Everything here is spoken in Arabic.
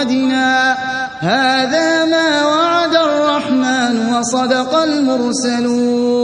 وعدنا. هذا ما وعد الرحمن وصدق المرسلون.